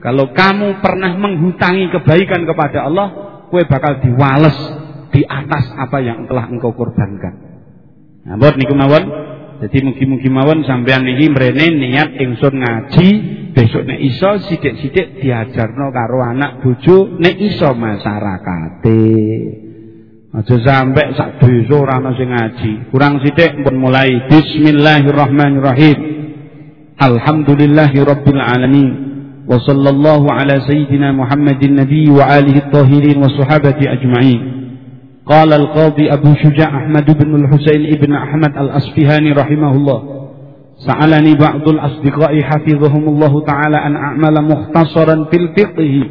Kalau kamu pernah menghutangi kebaikan kepada Allah, kue bakal diwales di atas apa yang telah engkau korbankan. Nah, buat niku mawon. Jadi mungkin-mungkin mawon sampean niki mrene niat ingsun ngaji, besok nek iso sithik-sithik diajarno karo anak bojo nek iso masyarakat. Aja sampe sak desa ora ana sing ngaji. Kurang sithik pun mulai bismillahirrahmanirrahim. Alhamdulillahirabbil alamin. Wa sallallahu ala Muhammadin nabi wa alihi ajma'in. قال القاضي أبو شجاع أحمد بن الحسين بن أحمد الأصفهاني رحمه الله. سألني بعض الأصدقاء حفظهم الله تعالى أن أعمل مختصرا في الفقه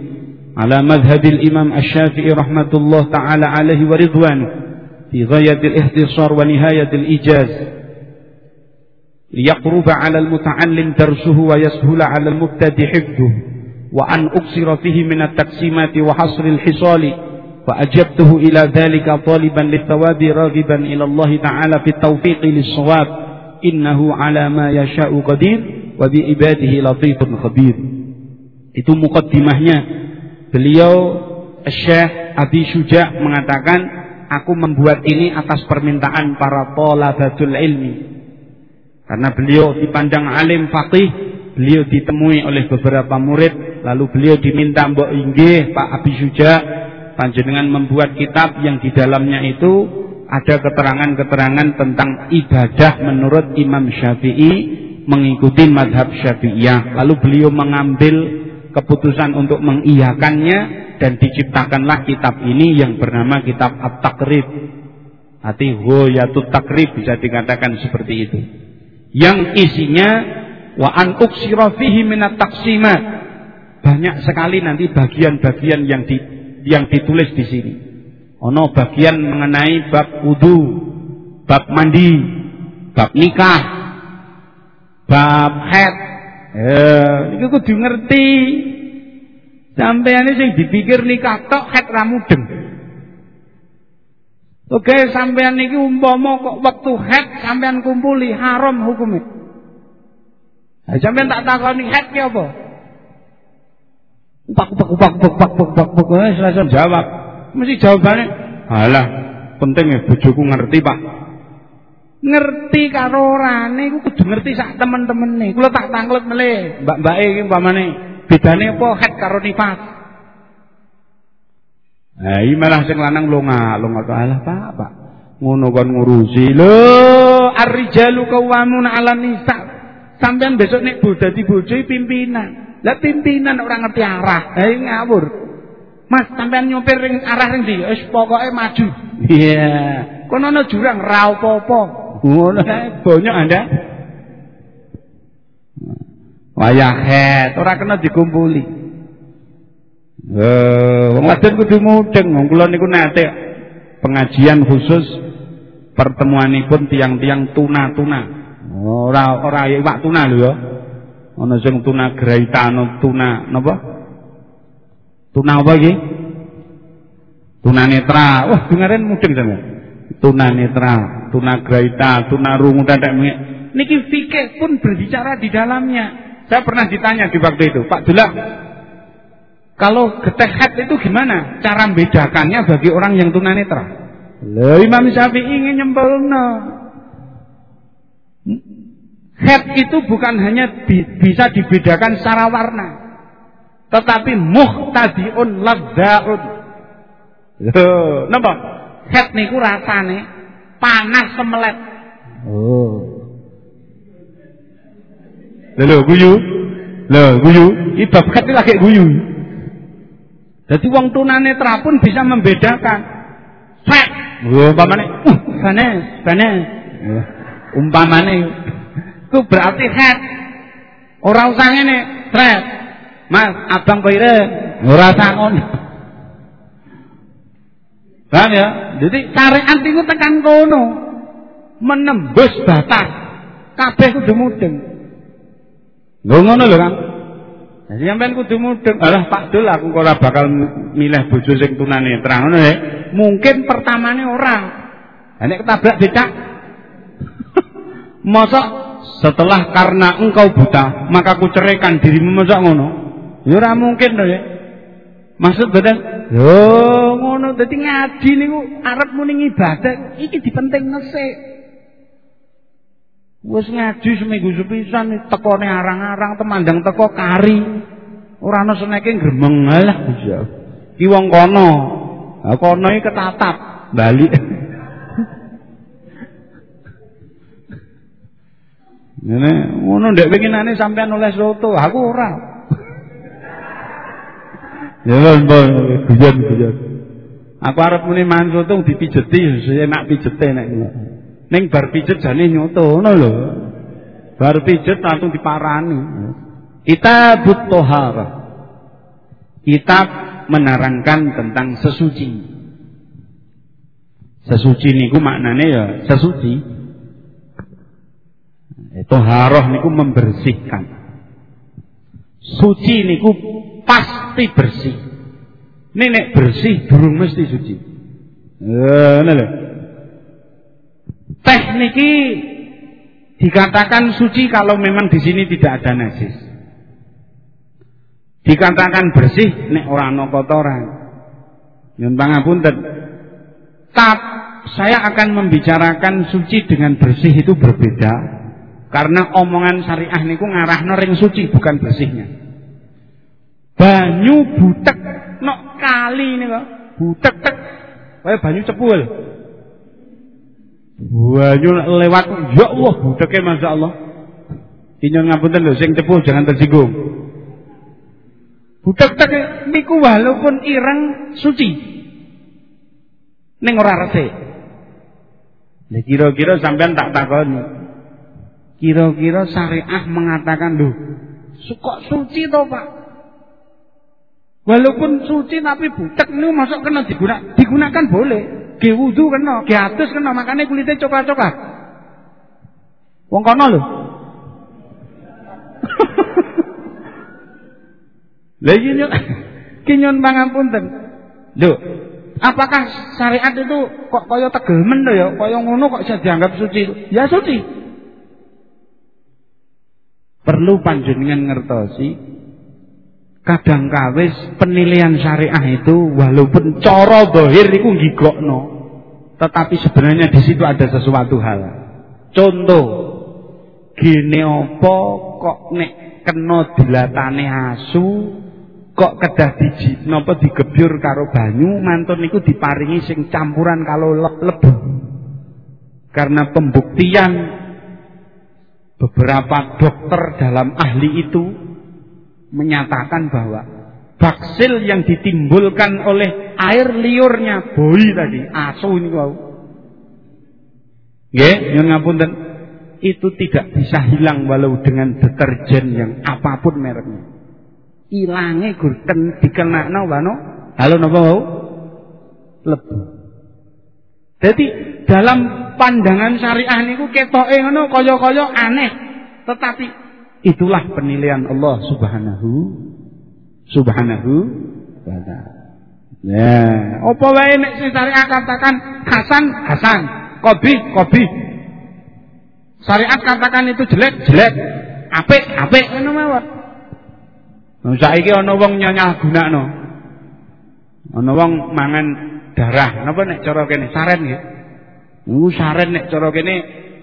على مذهب الإمام الشافعي رحمة الله تعالى عليه ورضوانه في غاية الاختصار ونهاية الإيجاز. ليقرب على المتعلم درسه ويسهل على المبتدئ حفظه وأن أقصر فيه من التقسيمات وحصر الحصال فأجبته إلى ذلك طالبا للثواب راغبا إلى الله تعالى في التوفيق للصواب إنه على ما يشاء قدير وبعباده لطيف خبير itu mukaddimahnya beliau Syekh Abi Syuja mengatakan aku membuat ini atas permintaan para talabatul ilmi Karena beliau dipandang alim faqih, beliau ditemui oleh beberapa murid, lalu beliau diminta mbok inggih Pak Abi Suja panjenengan membuat kitab yang di dalamnya itu ada keterangan-keterangan tentang ibadah menurut Imam Syafi'i mengikuti madhab Syafi'iyah. Lalu beliau mengambil keputusan untuk mengiyakannya dan diciptakanlah kitab ini yang bernama kitab At-Takrib. Arti Hoyatut Takrib bisa dikatakan seperti itu yang isinya wa an uksira fihi minat taksimat. Banyak sekali nanti bagian-bagian yang di, yang ditulis di sini. Ono bagian mengenai bab wudu, bab mandi, bab nikah, bab haid. Eh, itu kudu ngerti. Sampeyan sing dipikir nikah tok haid ra mudeng. Oke, sampean niki umpama kok waktu haid sampean kumpuli haram hukumnya. Nah, sampean tak takoni haid ki apa? Upak upak upak upak upak upak upak upak langsung jawab. Mesti jawabannya, alah penting ya bojoku ngerti, Pak. Ngerti karo orane iku kudu ngerti sak temen-temene. Kula tak tanglet melih, mbak-mbake iki umpamane bedane apa head karo nifas. Nah, iki malah sing lanang longa, longa alah Pak, Pak. Ngono kon ngurusi. Lho, ar-rijalu qawwamun 'alan nisa. Sampeyan besok nek dadi bojo pimpinan. Lah pimpinan ora ngerti arah. Ha ngawur. Mas, sampean nyopir ring arah ring ndi? Wis pokoke maju. Iya. Yeah. Kono ana jurang ra apa-apa. Ngono banyak Anda. Wayah het, ora kena dikumpuli. Eh, wong wadon kudu mudeng. Wong kula niku nate pengajian khusus pertemuanipun tiang-tiang tuna-tuna. Ora ora iwak tuna lho ya. Ana sing tuna graita, ana tuna napa? Tuna apa iki? Tuna netra. Wah, dengaren mudeng sampean. Tuna netra, tuna graita, tuna rungu tetek Niki fikih pun berbicara di dalamnya. Saya pernah ditanya di waktu itu, Pak Dullah, kalau getehet itu gimana? Cara membedakannya bagi orang yang tunanetra? Loh, Imam Syafi'i ingin nyempelna. Head itu bukan hanya bi bisa dibedakan secara warna, tetapi muhtadiun ladzaun. Loh, napa? Head niku rasane panas semelet. Oh. Lho, guyu. Lho, guyu. Iki bab head lagi guyu. Jadi wong tunanetra pun bisa membedakan. Set. Oh, umpamane, uh, panas, panas. Umpamane itu berarti head. Ora usah ngene, set. Mas, abang koire ora usah. Paham ya? Jadi syariat itu tekan kono. Menembus batas. Kabeh kudu mudeng. Lho ngono lho, Kang. Jadi sampean kudu mudeng. Alah Pak Dul aku ora bakal milih bojo sing tunanetra ngono ya. Mungkin pertamane ora. Lah nek ketabrak becak. [LAUGHS] Masa setelah karena engkau buta maka ku ceraikan dirimu masa ngono? Ya ora mungkin to ya. Maksud badan, yo ngono dadi ngaji niku arep muni ibadah iki dipentingno sik. Wis ngaji seminggu sepisan tekone arang-arang temandang teko kari. Ora ana seneke gremeng iya. Ki wong kono. Ha kono iki ketatap bali. Ngene ngono ndek penginane sampean oleh soto, aku ora. Ya wong guyon guyon. Aku arep muni mangan soto dipijeti, enak pijete nek. Ning bar pijet jane nyoto ngono lho. Bar pijet langsung diparani. Kitabut Tohara. Kitab menerangkan tentang sesuci. Sesuci niku maknane ya sesuci. Toharoh niku membersihkan. Suci niku pasti bersih. Nenek bersih durung mesti suci. Eh, lho. Tekniki dikatakan suci kalau memang di sini tidak ada najis. Dikatakan bersih nek ora ana kotoran. Nyun pangapunten. Tap saya akan membicarakan suci dengan bersih itu berbeda karena omongan syariah niku ngarahno ring suci bukan bersihnya. Banyu butek nok kali niku butek tek kaya banyu cepul. Banyu lewat ya Allah budeke masyaallah. Kinyon ngapunten lho sing cepuh jangan tersinggung. Budak-tek niku walaupun ireng suci. Ning ora resik. Kira-kira sampean tak takoni. Kira-kira syariah mengatakan lho, kok suci to, Pak? Walaupun suci tapi butek niku masuk kena digunakan, digunakan boleh. Ge wudu kena, ge adus kena, makanya kulitnya coklat-coklat. Wong kono lho. [LAUGHS] Lah iki nyun kinyon pangapunten. Lho, apakah syariat itu kok kaya tegelmen to ya, kaya ngono kok bisa dianggap suci? Ya suci. Perlu panjenengan ngertosi kadang kawis penilaian syariah itu walaupun cara zahir iku nggigokno, tetapi sebenarnya di situ ada sesuatu hal. Contoh gene apa kok nek kena dilatane asu kok kedah diji napa digebyur karo banyu mantun niku diparingi sing campuran kalau lebu karena pembuktian beberapa dokter dalam ahli itu menyatakan bahwa baksil yang ditimbulkan oleh air liurnya boi tadi asu ini wau. Nggih nyuwun ngapunten itu tidak bisa hilang walau dengan deterjen yang apa pun mereknya. Ilange gur dikenakno wano. Halo napa lebu jadi dalam pandangan syariah niku ketoke ngono kaya-kaya aneh tetapi itulah penilaian Allah Subhanahu Subhanahu wa taala Ya, apa wae nek sing katakan hasan, hasan, kobi, kobi. Syariat katakan itu jelek, jelek. Apik, apik ngono mawon. Saiki ana wong nyanyah gunakno. Ana wong mangan darah. Napa nek cara kene saren nggih? Niku saren nek cara kene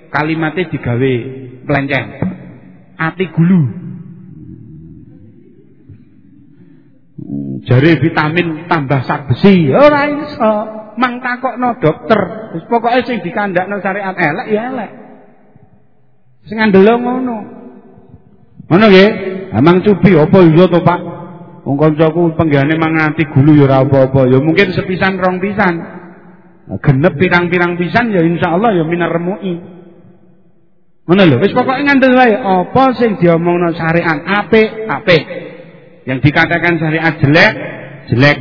kalimatnya digawe plenceng. Ati gulu. Jare vitamin tambah sak besi. Ora iso. Mang takokno dokter. Wis pokoke sing dikandakno syariat elek ya elek. Sing ngandelo ngono. Ngono nggih? Amang cubi apa iya to, Pak? Wong kancaku penggane mangati gulu ya ora apa-apa. Ya mungkin sepisan rong pisan. Genep pirang-pirang pisan ya insyaallah ya minar remui. Ngono lho, wis pokoke ngandel wae apa sing diomongno syariat apik, apik. Yang dikatakan syariat jelek, jelek.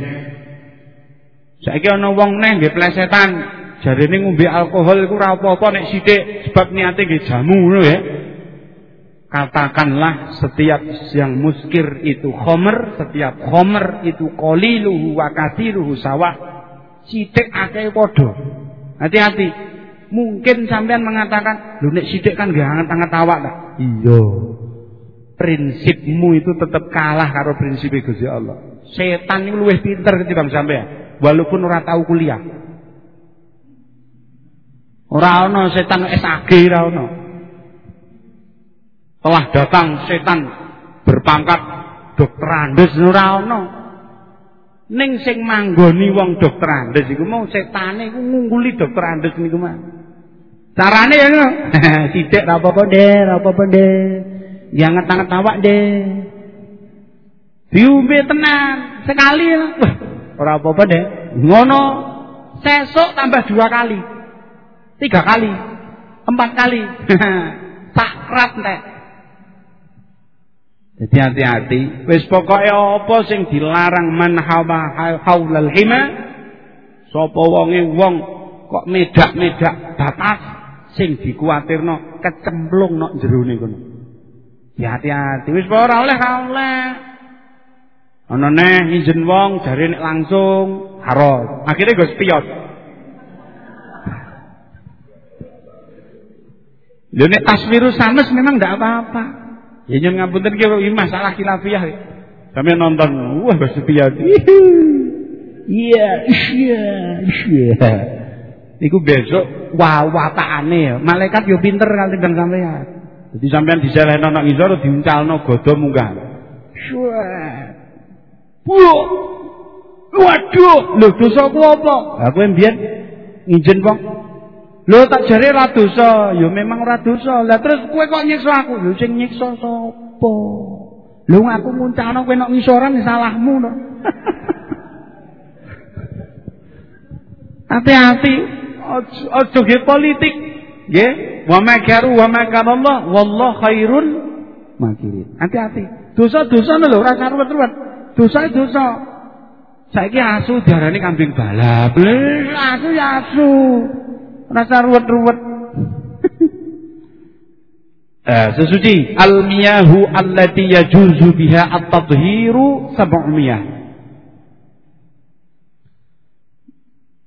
Saiki ana wong neh nggih plesetan, jarene ngombe alkohol iku ora apa-apa nek sithik sebab niate nggih jamu ngono ya. Katakanlah setiap yang muskir itu khomer, setiap khomer itu koliluhu wa kathiruhu sawah. Sidik akeh podo. Hati-hati. Mungkin sampean mengatakan, lu nek sidik kan gak hangat-hangat awak tak? Iya. Prinsipmu itu tetap kalah karo prinsip Gusti Allah. Setan itu luwih pinter ketimbang sampean, walaupun ora tahu kuliah. Ora ana setan SAG ora ana telah datang setan berpangkat dokter Andes ora. Ning sing manggoni wong dokter Andes iku mau setane iku ngungguli dokter Andes niku mah. Carane ya. [LAUGHS] Sithik ra apa-apa, Dek, ra apa-apa, Dek. Dianget-anget awak, Dek. Diumbe tenan sekali. Wah, ora apa-apa, Dek. Ngono. Sesuk tambah dua kali. Tiga kali. Empat kali. [LAUGHS] Sakrat, Dek. Jadi hati-hati. Wis pokoke apa sing dilarang man hawa haulal hima sapa wonge wong kok medak-medak batas sing dikuwatirno kecemplung nok jerone kono. Ya hati-hati. Wis ora oleh ra. Ana neh wong jare nek langsung haram. Akhirnya go spiot. Lho nek taswirus sanes memang ndak apa-apa. Ya nyun ngapunten ki masalah khilafiyah. Sampe nonton, wah bersepian. Iya, iya, iya. Iku besok wah watakane ya. Malaikat yo pinter kali bang sampean. Jadi sampean diselehno nang ngisor diuncalno godo munggah. Syuat. Waduh, lho dosa ku apa? Aku mbiyen ngijen kok Lho tak jare ora dosa, ya memang ora dosa. Lah terus kowe kok nyiksa aku? Lho sing nyiksa sapa? Lho aku nguncano kowe nek ngisoran salahmu to. [LAUGHS] Hati-hati, aja ge politik. Nggih, wa makaru wa makarallah wallahu khairun makirin. Hati-hati. Dosa-dosa lho ora karuwet-ruwet. Dosa dosa. Saiki asu diarani kambing balap. Lha asu ya asu. Rasa ruwet-ruwet. [LAUGHS] eh, sesuci al-miyahu allati yajuzu biha at-tadhiru sab'umiyah.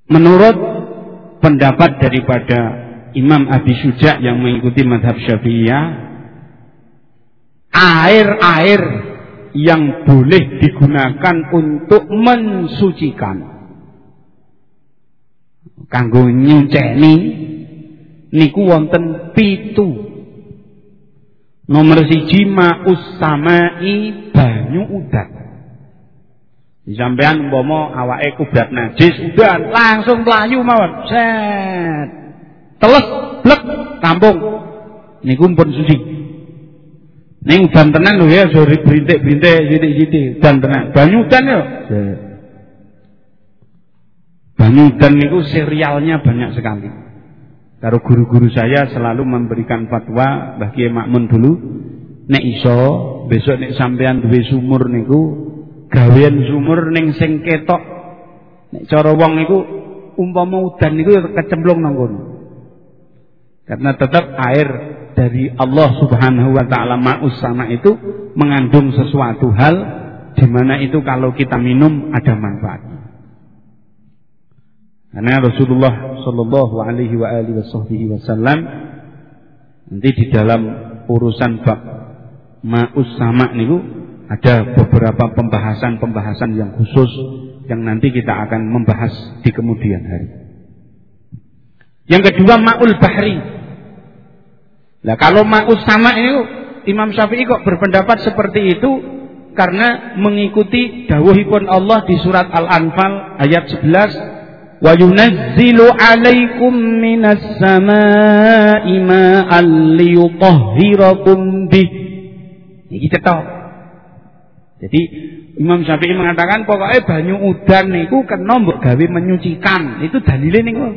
Menurut pendapat daripada Imam Abi Suja yang mengikuti madhab Syafi'iyah, air-air yang boleh digunakan untuk mensucikan kanggo nyuceni niku wonten pitu. Nomor siji ma'us samai banyu udan. Sampean umpama awake kubat najis udan langsung mlayu mawon. Set. Teles blek tampung. Niku pun suci. Ning udan tenan lho ya, aja berintik-berintik sithik-sithik. Udan. Banyu udan ya. Banyu udan niku serialnya banyak sekali. Karo guru-guru saya selalu memberikan fatwa Kiai Makmun dulu nek iso besok nek sampean duwe sumur niku gawean sumur ning sing ketok nek cara wong niku umpama udan niku ya kecemplung nang. Karena tetap air dari Allah Subhanahu wa taala ma'us sama itu mengandung sesuatu hal di mana itu kalau kita minum ada manfaatnya. Karena Rasulullah Shallallahu Alaihi wa alihi Wasallam nanti di dalam urusan bab ma'us sama niku ada beberapa pembahasan-pembahasan yang khusus yang nanti kita akan membahas di kemudian hari. Yang kedua ma'ul bahri. Nah kalau ma'us sama ini Imam Syafi'i kok berpendapat seperti itu karena mengikuti dawuhipun Allah di surat Al-Anfal ayat 11 wa yunazzilu 'alaikum minas samaa'i ma'an liyutahhirakum bih. Iki cetok. Jadi Imam Syafi'i mengatakan pokoknya banyu udan niku kena mbok gawe menyucikan. Itu dalile niku.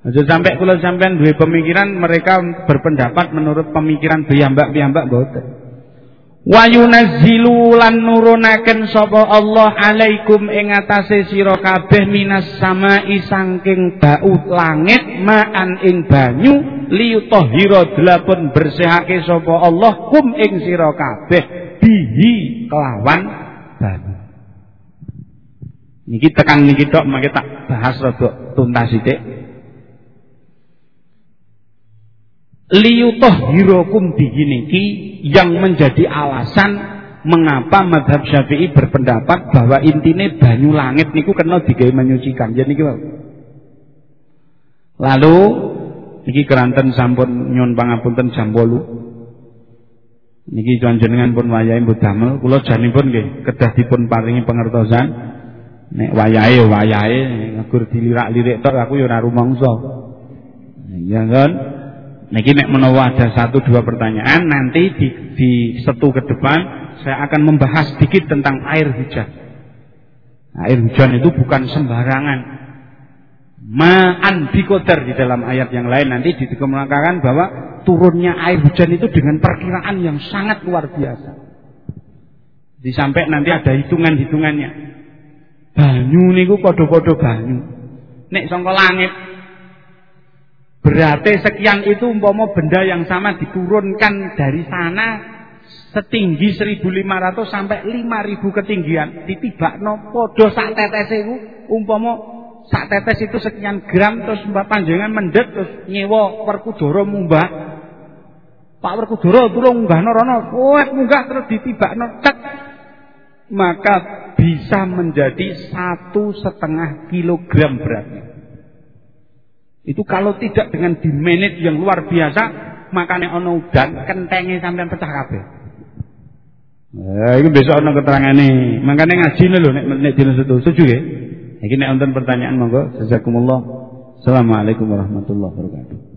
Aja sampai kula sampean duwe pemikiran mereka berpendapat menurut pemikiran piyambak-piyambak mboten. Wa yunazzilu lan nurunaken sapa Allah alaikum ing atase sira kabeh minas samai saking baut langit ma'an ing banyu liyutahhira delapun bersihake sapa Allah kum ing sira kabeh bihi kelawan banyu. Niki tekan niki tok mangke tak bahas rada tuntas sithik. Liyutahhirakum bihiniki yang menjadi alasan mengapa madhab syafi'i berpendapat bahwa intinya banyu langit niku kena digawe menyucikan. Jadi niki lalu niki keranten sampun nyun pangapunten jam 8 niki jenengan pun wayahe mbok damel. Kula janipun nggih kedah dipun paringi pengertosan. Nek wayahe wayahe ngegur dilirak-lirik tok aku ya ora rumangsa. Ya kan Niki nek menawa ada satu dua pertanyaan nanti di, di setu ke depan saya akan membahas sedikit tentang air hujan. Air hujan itu bukan sembarangan. Ma'an bikoter di dalam ayat yang lain nanti dikemukakan bahwa turunnya air hujan itu dengan perkiraan yang sangat luar biasa. Disampai nanti ada hitungan-hitungannya. Banyu niku podo-podo banyu. Nek sangka langit Berarti sekian itu umpama benda yang sama diturunkan dari sana setinggi 1500 sampai 5000 ketinggian. Ditibakno padha sak tetes iku. Umpama sak tetes itu sekian gram terus mbak panjangan mendet terus nyewa Werkudara munggah. Pak Werkudara turun munggahno rono kuat munggah terus ditibakno cek. Maka bisa menjadi satu setengah kilogram beratnya itu kalau tidak dengan dimanage yang luar biasa, makanya ono udan kentenge sampean pecah kabeh. Eh, ini besok ono keterangane. Makanya ngaji lho nek nek dina setu. Setuju ya? Iki nek wonten pertanyaan monggo. Jazakumullah. Assalamualaikum warahmatullahi wabarakatuh.